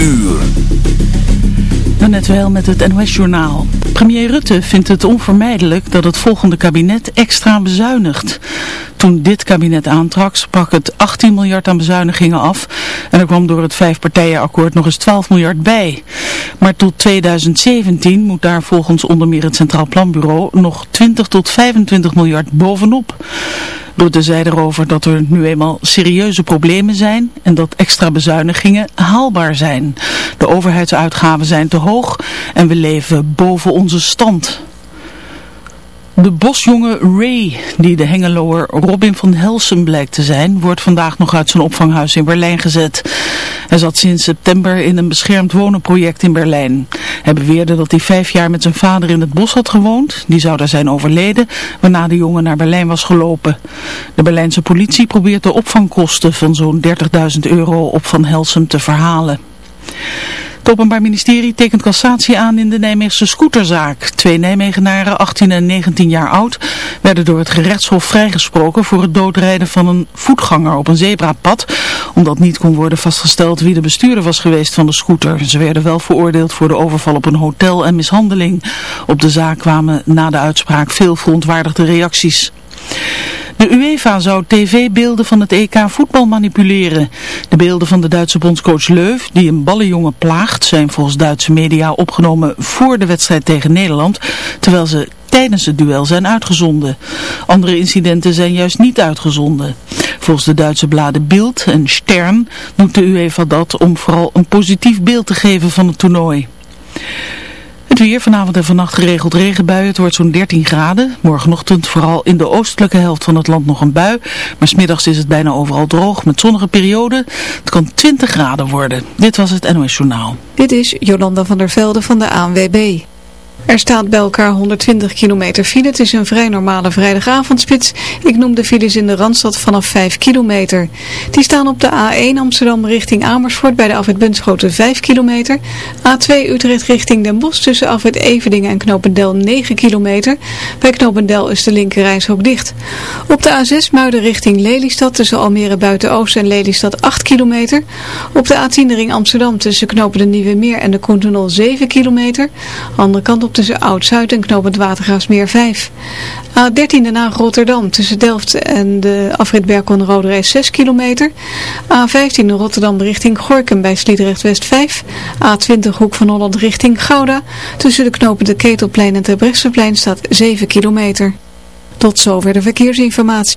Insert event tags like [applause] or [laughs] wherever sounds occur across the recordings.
uur. Net wel met het NOS-journaal. Premier Rutte vindt het onvermijdelijk dat het volgende kabinet extra bezuinigt. Toen dit kabinet aantrok sprak het 18 miljard aan bezuinigingen af. En er kwam door het vijfpartijenakkoord nog eens 12 miljard bij. Maar tot 2017 moet daar volgens onder meer het Centraal Planbureau nog 20 tot 25 miljard bovenop. Rutte zei erover dat er nu eenmaal serieuze problemen zijn en dat extra bezuinigingen haalbaar zijn. De overheidsuitgaven zijn te hoog en we leven boven onze stand. De bosjongen Ray, die de Hengeloer Robin van Helsen blijkt te zijn, wordt vandaag nog uit zijn opvanghuis in Berlijn gezet. Hij zat sinds september in een beschermd wonenproject in Berlijn. Hij beweerde dat hij vijf jaar met zijn vader in het bos had gewoond. Die zou daar zijn overleden, waarna de jongen naar Berlijn was gelopen. De Berlijnse politie probeert de opvangkosten van zo'n 30.000 euro op Van Helsem te verhalen. Het Openbaar Ministerie tekent cassatie aan in de Nijmeegse scooterzaak. Twee Nijmegenaren, 18 en 19 jaar oud, werden door het gerechtshof vrijgesproken voor het doodrijden van een voetganger op een zebrapad, omdat niet kon worden vastgesteld wie de bestuurder was geweest van de scooter. Ze werden wel veroordeeld voor de overval op een hotel en mishandeling. Op de zaak kwamen na de uitspraak veel verontwaardigde reacties. De UEFA zou tv-beelden van het EK voetbal manipuleren. De beelden van de Duitse bondscoach Leuf, die een ballenjongen plaagt, zijn volgens Duitse media opgenomen voor de wedstrijd tegen Nederland, terwijl ze tijdens het duel zijn uitgezonden. Andere incidenten zijn juist niet uitgezonden. Volgens de Duitse bladen Bild en Stern doet de UEFA dat om vooral een positief beeld te geven van het toernooi. Het weer vanavond en vannacht geregeld regenbuien. Het wordt zo'n 13 graden. Morgenochtend vooral in de oostelijke helft van het land nog een bui. Maar smiddags is het bijna overal droog met zonnige perioden. Het kan 20 graden worden. Dit was het NOS Journaal. Dit is Jolanda van der Velde van de ANWB. Er staat bij elkaar 120 kilometer file. Het is een vrij normale vrijdagavondspits. Ik noem de files in de Randstad vanaf 5 kilometer. Die staan op de A1 Amsterdam richting Amersfoort bij de afwit Bunschoten 5 kilometer. A2 Utrecht richting Den Bosch tussen afwit Evedingen en Knopendel 9 kilometer. Bij Knopendel is de linkerrijshoek dicht. Op de A6 Muiden richting Lelystad tussen Almere Buiten-Oost en Lelystad 8 kilometer. Op de A10 ring Amsterdam tussen Knopen de Nieuwe Meer en de Koentunnel 7 kilometer. Andere kant op tussen Oud-Zuid en Knopend Watergraafsmeer 5. A13 daarna Rotterdam tussen Delft en de afrit Berkon-Rode 6 kilometer. A15 Rotterdam richting Gorkum bij Sliedrecht West 5. A20 Hoek van Holland richting Gouda. Tussen de knopen de Ketelplein en Terbrechtseplein staat 7 kilometer. Tot zover de verkeersinformatie.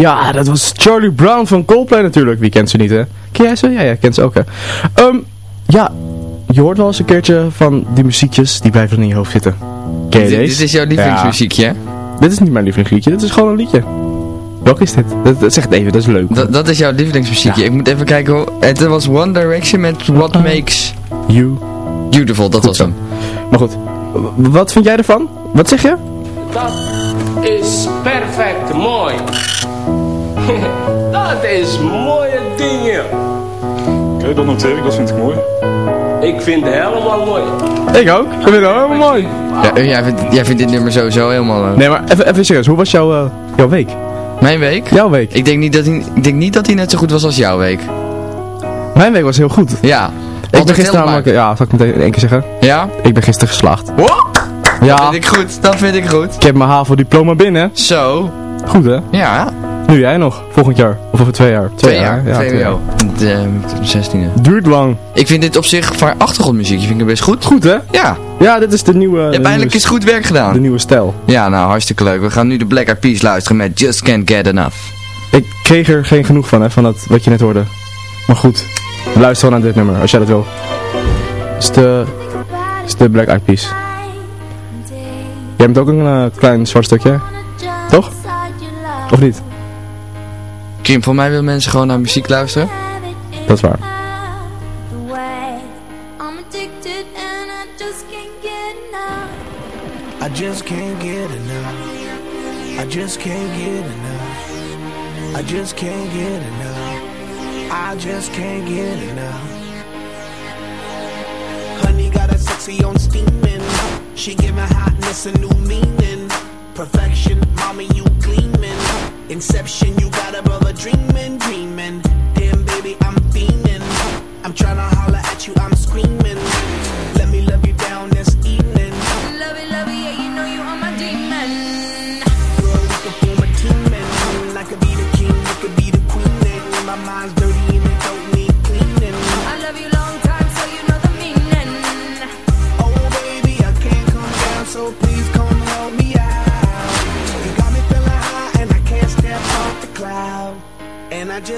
Ja, dat was Charlie Brown van Coldplay natuurlijk. Wie kent ze niet, hè? Ken jij ze? Ja, ja, kent ze ook, hè? Ehm, ja, je hoort wel eens een keertje van die muziekjes, die blijven in je hoofd zitten. Ken je Dit, deze? dit is jouw lievelingsmuziekje, hè? Dit is niet mijn lievelingsliedje, dit is gewoon een liedje. Welk is dit? Dat, dat zeg het even, dat is leuk. Dat, dat is jouw lievelingsmuziekje. Ik moet even kijken. hoe- Het was One Direction met What Makes You. Beautiful. Dat was zo. hem. Maar goed, wat vind jij ervan? Wat zeg je? Dat is perfect mooi. [laughs] dat is mooie dingen. Oké, dat noteer ik, dat vind ik mooi. Ik vind het helemaal mooi. Ik ook. Ik vind het helemaal mooi. Ja, jij, vindt, jij vindt dit nummer sowieso helemaal... eh, Nee, maar even, even serieus. Hoe was jouw, eh, jouw week? Mijn week? Jouw week? Ik denk, niet dat hij, ik denk niet dat hij net zo goed was als jouw week. Mijn week was heel goed. Ja. Ik ben gisteren namelijk... Ja, zal ik meteen in één keer zeggen? Ja? Ik ben gisteren geslaagd. Wow. Ja. Dat vind ik goed. Dat vind ik goed. Ik heb mijn HAVO-diploma binnen. Zo. Goed, hè? Ja. Nu jij nog. Volgend jaar. Of over twee jaar. Twee jaar. Ja, twee jaar. De, de 16e. Duurt lang. Ik vind dit op zich voor achtergrondmuziek vind ik best goed. Goed, hè? Ja. Ja, dit is de nieuwe... Je hebt eindelijk eens goed werk gedaan. De nieuwe stijl. Ja, nou hartstikke leuk. We gaan nu de Black Eyed Peas luisteren met Just Can't Get Enough. Ik kreeg er geen genoeg van, hè, van dat, wat je net hoorde. Maar goed, luister wel naar dit nummer, als jij dat wil. is de, is de Black Eyed Peas. Jij hebt ook een eh, klein zwart stukje, toch? Of niet? Kim, voor mij willen mensen gewoon naar muziek luisteren. Dat is waar. I'm addicted and I just can't get enough. I just can't get enough. I just can't get enough. I just can't get enough. Honey got a sexy on steaming. She giving hotness a new meaning. Perfection, mommy, you gleaming. Inception, you dreaming.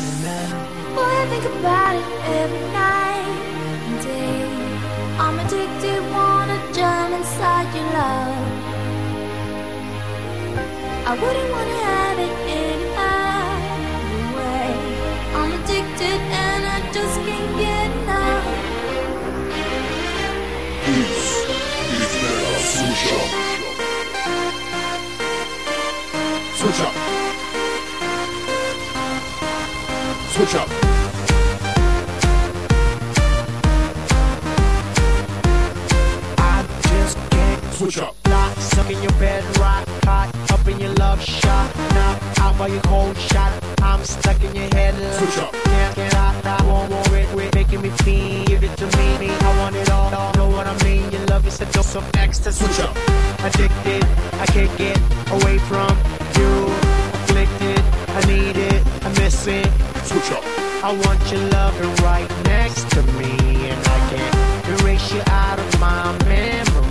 Can't. Boy, I think about it every night and day. I'm addicted, wanna jump inside your love. I wouldn't wanna switch up. Not stuck in your bed, rock hot, up in your love shot. Knock out by your cold shot. I'm stuck in your head. Switch up. Can't get out, I won't worry, quit making me feel. Give it to me, I want it all. Know what I mean? Your love is a dose of ecstasy. Switch up. Addicted, I can't get away from you. Afflicted, I need it, I miss it. Switch up. I want your loving right next to me, and I can't erase you out of my memory.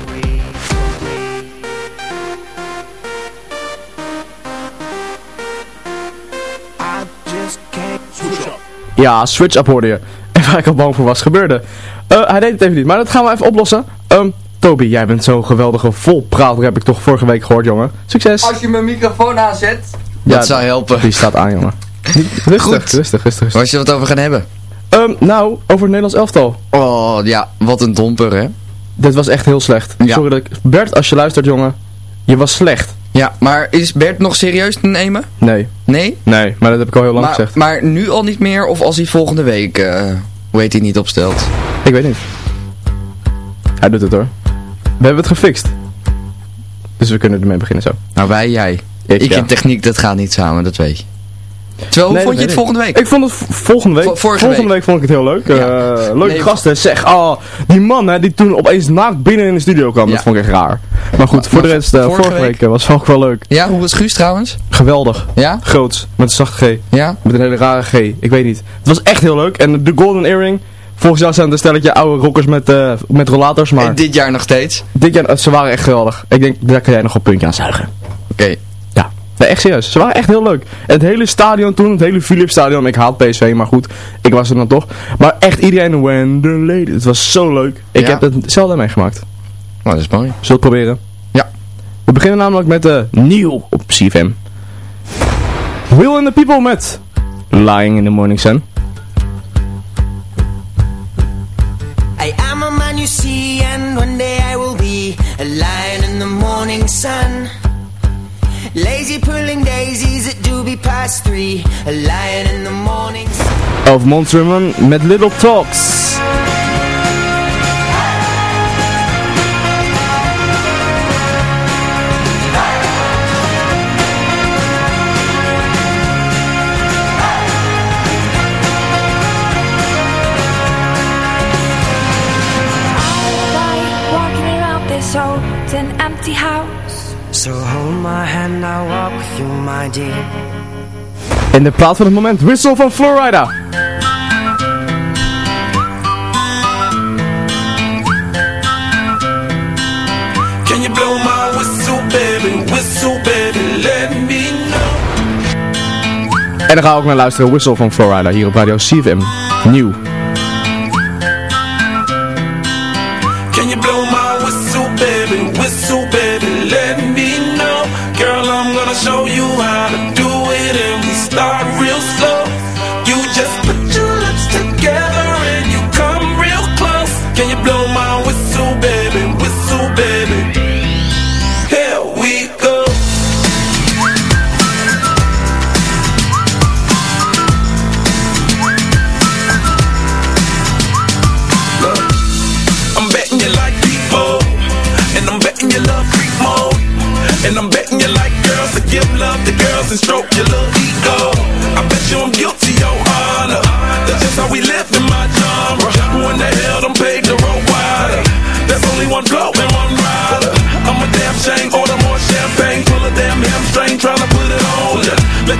Ja, switch up hoorde je. [laughs] En waar ik al bang voor was, gebeurde. Eh, hij deed het even niet, maar dat gaan we even oplossen. Ehm, Toby, jij bent zo'n geweldige volpraater, heb ik toch vorige week gehoord, jongen. Succes! Als je mijn microfoon aanzet, Ja, dat zou helpen. Die staat aan, jongen. [laughs] Rustig, Goed. rustig, rustig, rustig. Waar je wat over gaan hebben? Ehm, nou, over het Nederlands elftal. Oh, ja, wat een domper, hè? Dit was echt heel slecht. Ja. Sorry dat ik... Bert, als je luistert, jongen. Je was slecht. Ja, maar is Bert nog serieus te nemen? Nee. Nee? Nee, maar dat heb ik al heel lang Maar, gezegd. maar nu al niet meer, of als hij volgende week, eh hoe heet hij, niet opstelt? Ik weet niet. Hij doet het hoor. We hebben het gefixt. Dus we kunnen ermee beginnen zo. Nou, wij, jij. Ik, Ik ja. en techniek, dat gaat niet samen, dat weet je. Terwijl, hoe Nee, vond je het volgende week? Ik vond het volgende week. Vo- vorige volgende week. week. vond ik het heel leuk. Ja. Eh, leuke Nee, gasten. Zeg, oh, die man hè, die toen opeens naakt binnen in de studio kwam. Ja. Dat vond ik echt raar. Maar goed, voor de rest, eh, vorige vorige week week? eh, was ook wel leuk. Ja, hoe was Guus trouwens? Geweldig. Ja? Groots. Met een zachte G. Ja? Met een hele rare G. Ik weet niet. Het was echt heel leuk. En de Golden Earring. Volgens jou zijn het een stelletje oude rockers met, met rollators. Maar En dit jaar nog steeds? dit jaar, ze waren echt geweldig. Ik denk, daar kan jij nog een puntje aan zuigen. Oké. Nee, echt serieus. Ze waren echt heel leuk. Het hele stadion toen, het hele Philips stadion. Ik haat PSV, maar goed. Ik was er dan toch. Maar echt iedereen, when the lady. Het was zo leuk. Ik Ja. heb het zelden meegemaakt. Nou, dat is mooi. Zullen we het proberen? Ja. We beginnen namelijk met de nieuw op CFM. Will and the People met Lying in the Morning Sun. I am a man you see, and one day I will be a lion in the morning sun. Lazy pulling daisies at doobie past three, a lion in the morning sun. Of Monster Man met Little Talks. En de plaat van het moment, Whistle van Florida. Can you blow my whistle, baby? Whistle, baby, let me know. En dan gaan we ook naar luisteren, Whistle van Florida, hier op Radio CFM. Nieuw.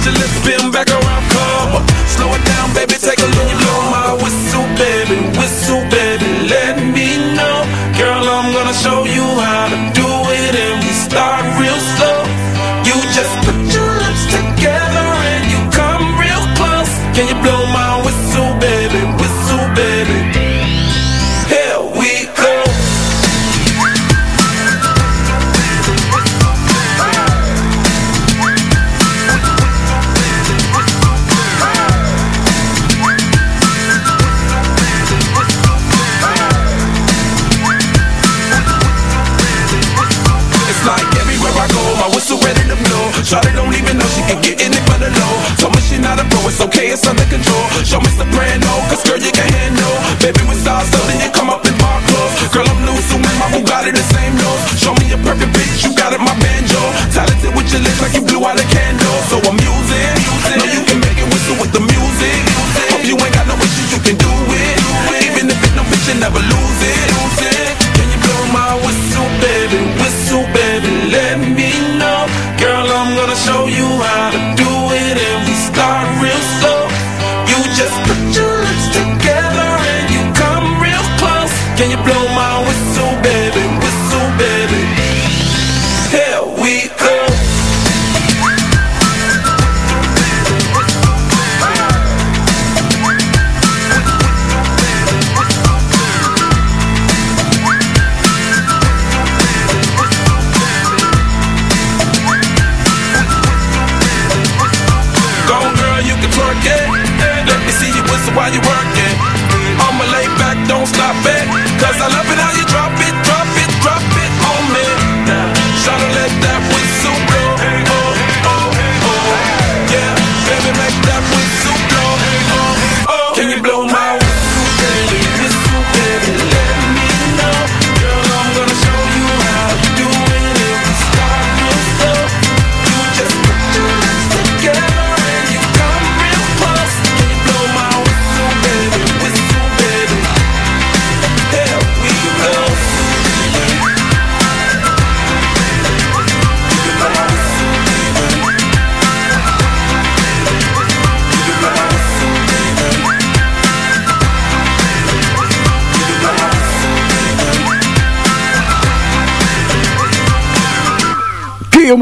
Ya. Let Baby, we saw something you come up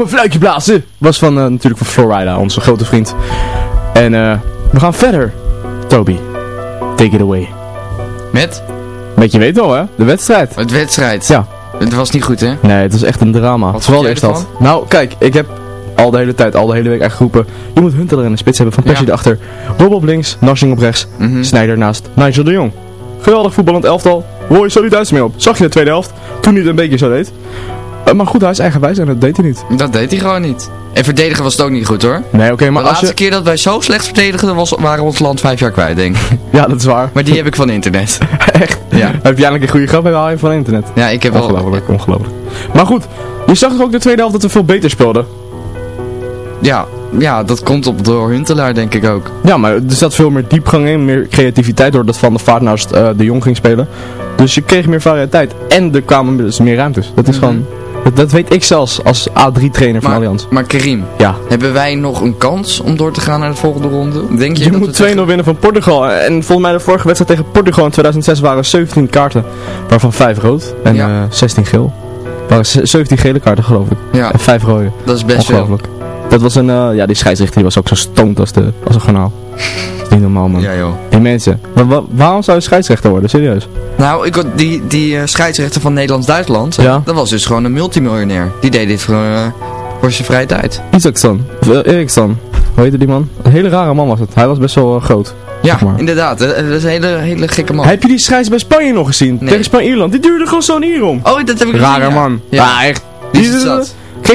Een fluitje blazen? Was van, eh, natuurlijk van Florida, onze grote vriend. En eh, we gaan verder. Toby, take it away. Met? Met je weet wel hè, de wedstrijd. Het wedstrijd. Ja. Het was niet goed, hè? Nee, het was echt een drama. Wat Vooral eerste helft. Nou, kijk, ik heb al de hele tijd, al de hele week eigenlijk geroepen. Je moet Huntelaar in de spits hebben, Van Persie Ja. erachter. Bob op links, Narsing op rechts, Mhm. Sneijder naast Nigel de Jong. Geweldig voetballend elftal. Roy Duits mee op. Zag je de tweede helft, toen hij het een beetje zo deed. Eh, maar goed, hij is eigenwijs en dat deed hij niet. Dat deed hij gewoon niet. En verdedigen was het ook niet goed, hoor. Nee, oké, maar de als laatste je... keer dat wij zo slecht verdedigden, was, waren we ons land vijf jaar kwijt, denk ik. [laughs] Ja, dat is waar. Maar die heb ik van internet. [laughs] Echt? Ja. Heb je eigenlijk een goede grap bij haal je van internet? Ja, ik heb wel... Ongelooflijk, ongelooflijk. Maar goed, je zag toch ook de tweede helft dat we veel beter speelden? Ja, ja, dat komt op door Huntelaar, denk ik ook. Ja, maar er zat veel meer diepgang in, meer creativiteit doordat Van der Vaart naast eh, de Jong ging spelen. Dus je kreeg meer variëteit en er kwamen dus meer ruimtes. Dat is Mhm. gewoon, dat, dat weet ik zelfs als A3-trainer van Allianz. maar Karim, Ja. hebben wij nog een kans om door te gaan naar de volgende ronde? Denk je, Je, dat moet we 2-0 winnen van Portugal. En volgens mij de vorige wedstrijd tegen Portugal in 2006 waren 17 kaarten, waarvan 5 rood en Ja. eh, 16 geel. waren ze- 17 gele kaarten geloof ik. Ja. En 5 rode. Dat is best veel. Dat was een, eh, ja die scheidsrechter die was ook zo stoned als, de, als een. Dat is niet normaal man. Ja, joh. Die mensen. Wa- wa- waarom zou je scheidsrechter worden? Serieus? Nou, ik, had die, die eh, scheidsrechter van Nederlands-Duitsland, Ja. dat was dus gewoon een multimiljonair. Die deed dit voor, eh, voor zijn vrije tijd. Isaacson. Of Eriksson. Hoe heette die man? Een hele rare man was het. Hij was best wel groot. Ja, zeg maar. inderdaad. Dat is een hele, hele gekke man. Heb je die scheids bij Spanje nog gezien? Nee. Tegen Spanje-Ierland. Die duurde gewoon zo'n hier om. Oh, dat heb ik Rare gezien, ja. man. Ja. Echt. Die is Die-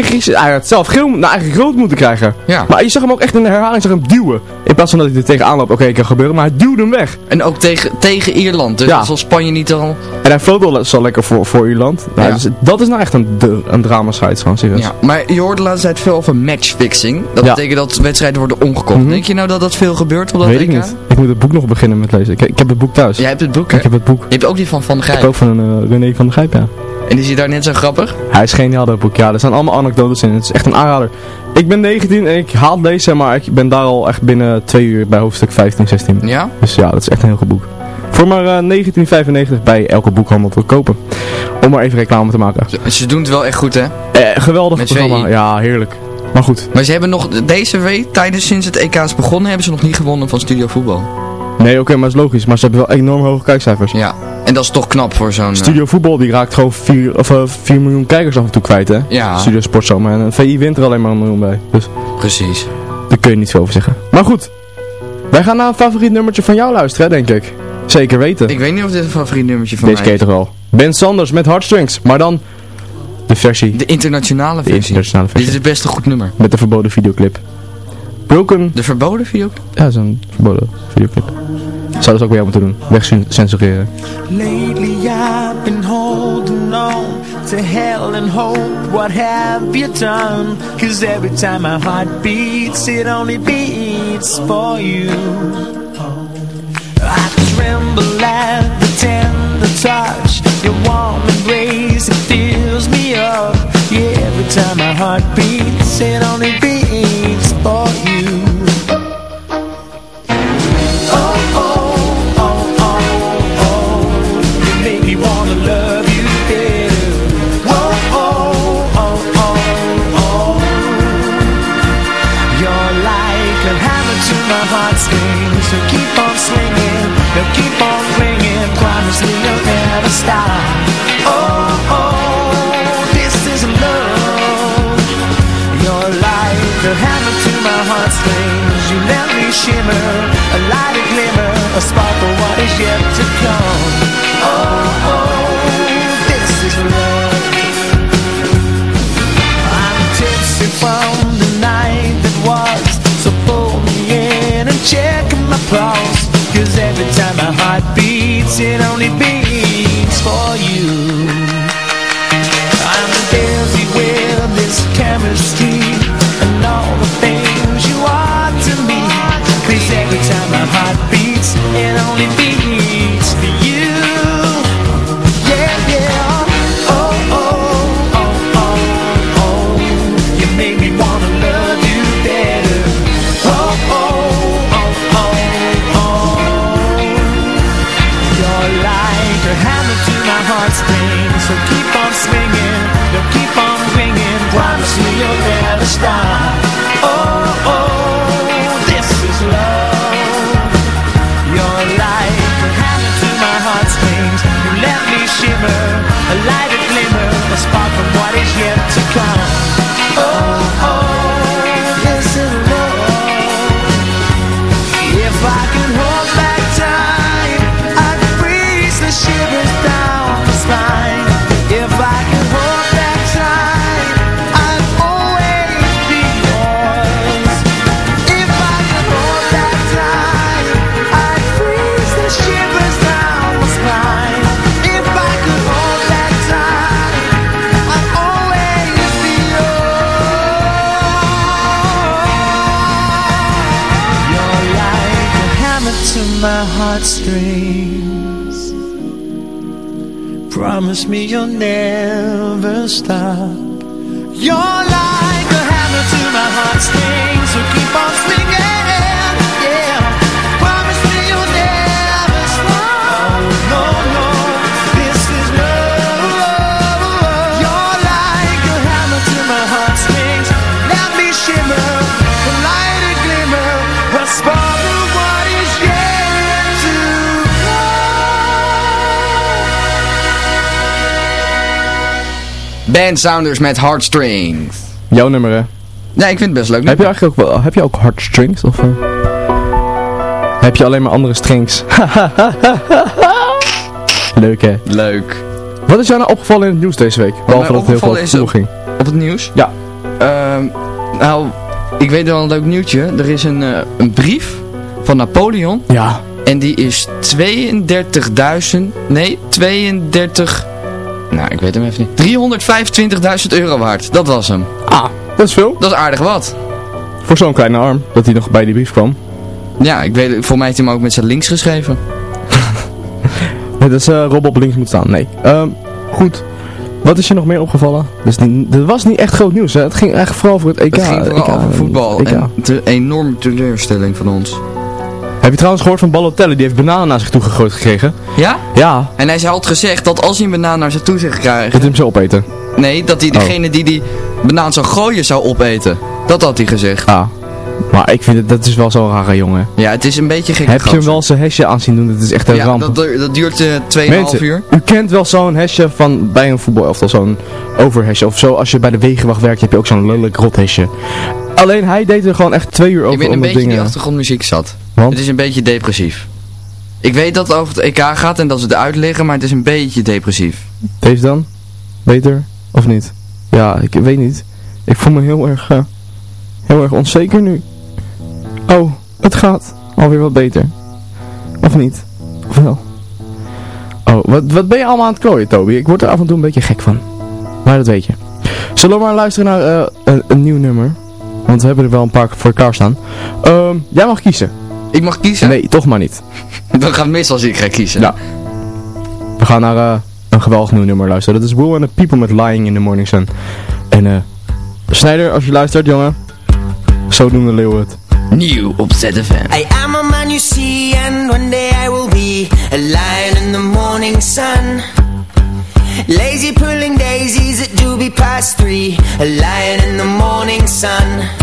het Grieks, hij had zelf geel, nou eigenlijk rood moeten krijgen. Ja. Maar je zag hem ook echt in de herhaling zag hem duwen. In plaats van dat hij er tegenaan loopt, oké, kan gebeuren, maar hij duwde hem weg. En ook tegen, tegen Ierland. Dus Ja. als Spanje niet al... En hij floot wel zo lekker voor, voor Ierland. Nou, Ja. dus dat is nou echt een, de- een drama scheids, gewoon serieus. Ja, maar je hoorde de laatste tijd veel over matchfixing. Dat Ja. betekent dat wedstrijden worden omgekocht. Mhm. Denk je nou dat dat veel gebeurt op dat Weet ik niet. Ik moet het boek nog beginnen met lezen. Ik, ik heb het boek thuis. Jij hebt het boek, hè? Ik heb het boek. Je hebt ook die van Van der Ik heb Gijp. ook van een René van der Gijp, ja. En is hij daar net zo grappig? Hij is geniaal dat boek, ja. Er staan allemaal anekdotes in. Het is echt een aanrader. Ik ben 19 en ik haat lezen, maar ik ben daar al echt binnen twee uur bij hoofdstuk 15, 16. Ja? Dus ja, dat is echt een heel goed boek. Voor maar eh, 1995 bij elke boekhandel te kopen. Om maar even reclame te maken. Ze, ze doen het wel echt goed, hè? Eh, geweldig Met programma. VI. Ja, heerlijk. Maar goed. Maar ze hebben nog, deze week, tijdens sinds het EK is begonnen, hebben ze nog niet gewonnen van Studio Voetbal. Nee, oké, maar dat is logisch. Maar ze hebben wel enorm hoge kijkcijfers. Ja, en dat is toch knap voor zo'n... eh, Studio Voetbal die raakt gewoon 4, of, eh, 4 miljoen kijkers af en toe kwijt, hè? Ja. Studio Sportzomer. En een VI wint er alleen maar een miljoen bij. Dus Precies. daar kun je niet veel over zeggen. Maar goed. Wij gaan naar een favoriet nummertje van jou luisteren, hè, denk ik. Zeker weten. Ik weet niet of dit een favoriet nummertje van Deze mij ken je toch wel. Ben Sanders met Heartstrings. Maar dan de versie. De internationale De versie. internationale Dit versie. is best een goed nummer. Met de verboden videoclip. Broken. De verboden video? Ja, zo'n verboden videoclip. Zou dat ook bij jou moeten doen. Wegcensureren. Lately I've been holding on to hell and hope. What have you done? Cause every time my heart beats, it only beats for you. I tremble at the tender touch. Your warm embrace, it fills me up. Yeah, every time my heart beats, it only beats for you. shimmer, a light, a glimmer, a spark of what is yet to come. Oh, oh, this is love. I'm tipsy from the night that was, so pull me in and check my pulse. Cause every time my heart beats, it only beats. Heartstrings. Promise me you'll never stop. You're like a hammer to my heartstrings, so keep on Band Sounders met Heartstrings. Jouw nummer hè? Nee, ik vind het best leuk. Heb je eigenlijk ook wel, heb je ook heartstrings? Of eh, heb je alleen maar andere strings? [laughs] Leuk hè? Leuk. Wat is jou nou opgevallen in het nieuws deze week? Behalve dat het heel veel ging. Op het nieuws? Ja. Ehm, nou, ik weet wel een leuk nieuwtje. Er is een, eh, een brief van Napoleon. Ja. En die is 32.000, nee, 32, nou ik weet hem even niet, 325.000 euro waard. Dat was hem. Ah, dat is veel. Dat is aardig wat. Voor zo'n kleine arm, dat hij nog bij die brief kwam. Ja, ik weet, voor mij heeft hij hem ook met zijn links geschreven. [laughs] Nee, dat is eh, Rob op links moet staan. Nee. Ehm, goed. Wat is je nog meer opgevallen? Dus die, dat was niet echt groot nieuws, hè? Het ging eigenlijk vooral voor het EK. Het ging vooral EK, over voetbal. EK. En de enorme teleurstelling van ons. Heb je trouwens gehoord van Balotelli? Die heeft bananen naar zich toe gegooid gekregen. Ja? Ja. En hij had gezegd dat als hij een banaan naar zich toe zou Dat krijgen... hij hem zo opeten. Nee, dat hij Oh. degene die die banaan zou gooien zou opeten. Dat had hij gezegd. Ah. Maar ik vind het, dat is wel zo'n rare jongen. Ja, het is een beetje gek. Heb je hem wel zijn hesje aanzien doen? Dat is echt een Ja, ramp. dat, dat duurt eh 2,5 Mensen, uur. u kent wel zo'n hesje van bij een voetbalelftal, zo'n overhesje. Of zo, als je bij de wegenwacht werkt, heb je ook zo'n lelijk rot hesje. Alleen hij deed er gewoon echt twee uur over Ik ben een dat beetje in ding, die achtergrondmuziek zat. Want? Het is een beetje depressief. Ik weet dat het over het EK gaat en dat ze eruit liggen, maar het is een beetje depressief. Deze dan? Beter? Of niet? Ja, ik weet niet. Ik voel me heel erg, eh, heel erg onzeker nu. Oh, het gaat alweer wat beter. Of niet? Of wel? Oh, wat, wat ben je allemaal aan het klooien, Toby? Ik word er af en toe een beetje gek van. Maar dat weet je. Zullen we maar luisteren naar eh, een, een nieuw nummer? Want we hebben er wel een paar voor elkaar staan. Ehm, jij mag kiezen. Ik mag kiezen? Nee, toch maar niet. Dan gaat mis als ik ga kiezen. Ja. We gaan naar eh, een geweldig nieuw nummer luisteren. Dat is Will and the People met Lying in the Morning Sun. En eh, Snijder, als je luistert, jongen. Zo doen de leeuwen het. Nieuw op ZFM. I am a man you see, and one day I will be a lion in the morning sun. Lazy pulling daisies at doobie past three, a lion in the morning sun.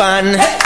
fun. Hey.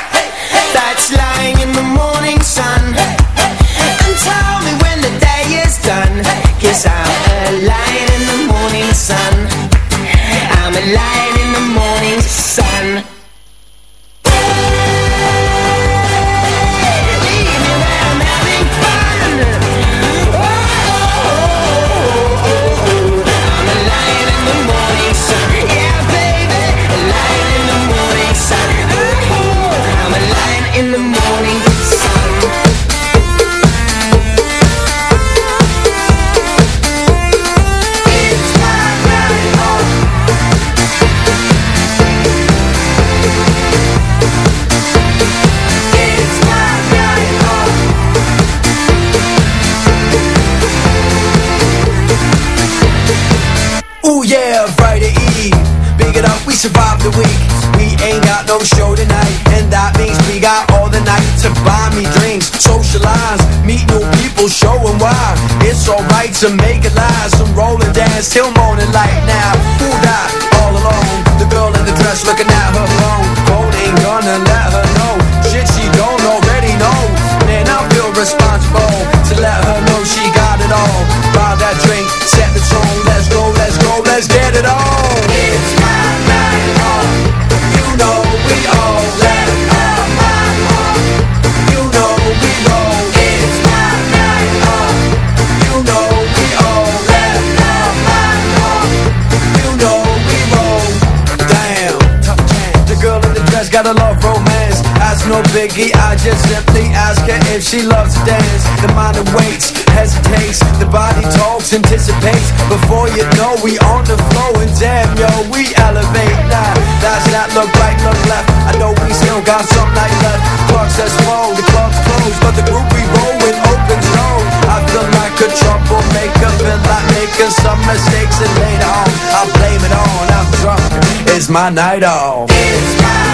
no biggie, I just simply ask her if she loves to dance. The mind awaits, hesitates, the body talks, anticipates Before you know we on the floor and damn yo, we elevate. Now, that's not look right, look left. I know we still got some night left. Clock says four, the club's closed But the group we roll with opens low I feel like a troublemaker, feel like making some mistakes And later on, I blame it on, I'm drunk. It's my night off. It's my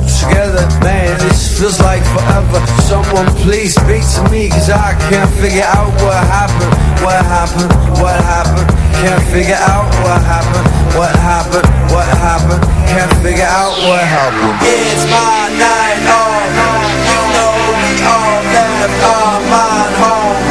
this feels like forever. Someone please speak to me Cause I can't figure out what happened What happened, what happened. Can't figure out what happened What happened, what happened. Can't figure out what happened. It's my night oh You know we all left our mind home oh.